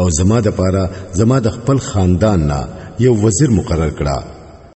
او زما د پاره زما د خپل خاندان نه یو وزیر مقرر کړه